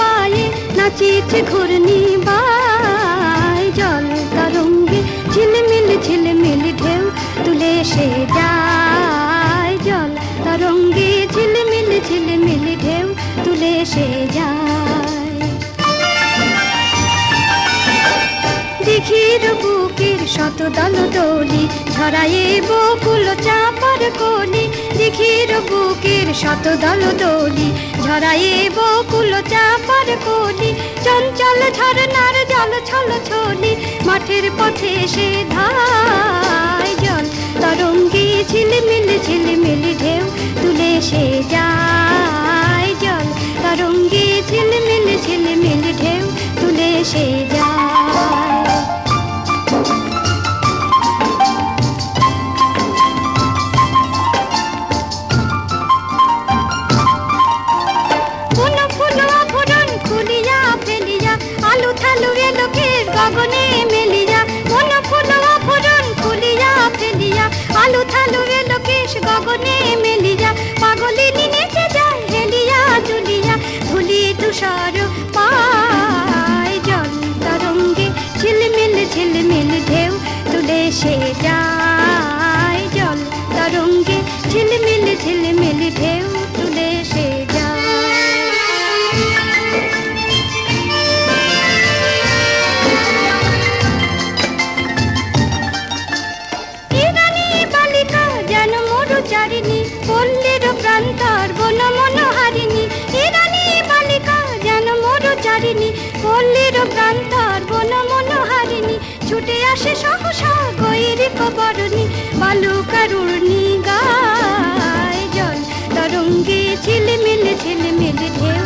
পায়ে নাচিছে ঘূর্ণি বাই। জল তরঙ্গে ঝিলমিল ঝিলমিল ঢেউ তুলে সে যায়। জল তরঙ্গে ঝিলমিল ঝিলমিল ঢেউ তুলে সে যায়। দিঘির বুকের শত দল দলি ছড়ায়ে বকুল চাপার কলি দিঘির বুকের শত দল দলি ঝরায়ে বকুল চাপার কলি চঞ্চল ঝরনার জল ছল ছলি মাঠের পথে সে ধায় জল। তরঙ্গি ঝিলমিল ঝিলমিল ঢেউ তুলে সে যায় জল। তরঙ্গি ঝিলমিল ঝিলমিল ঢেউ তুলে সে গগনে মেলিয়া পাগলিনী নেচে যায় হেলিয়া দুলিয়া ধুলি তুষার পায় জল তরঙ্গে ঝিলমিল ঝিলমিল ঢেউ তুলে সে যায় জল তরঙ্গে ঝিলমিল ঝিলমিল ঢেউ প্রান্তর বন মনোহারিণী ছুটে আসে সহসা গৈরিক বরণী বালুকারুণী গায় জল। তরঙ্গে ঝিলমিল ঝিলমিল ঢেউ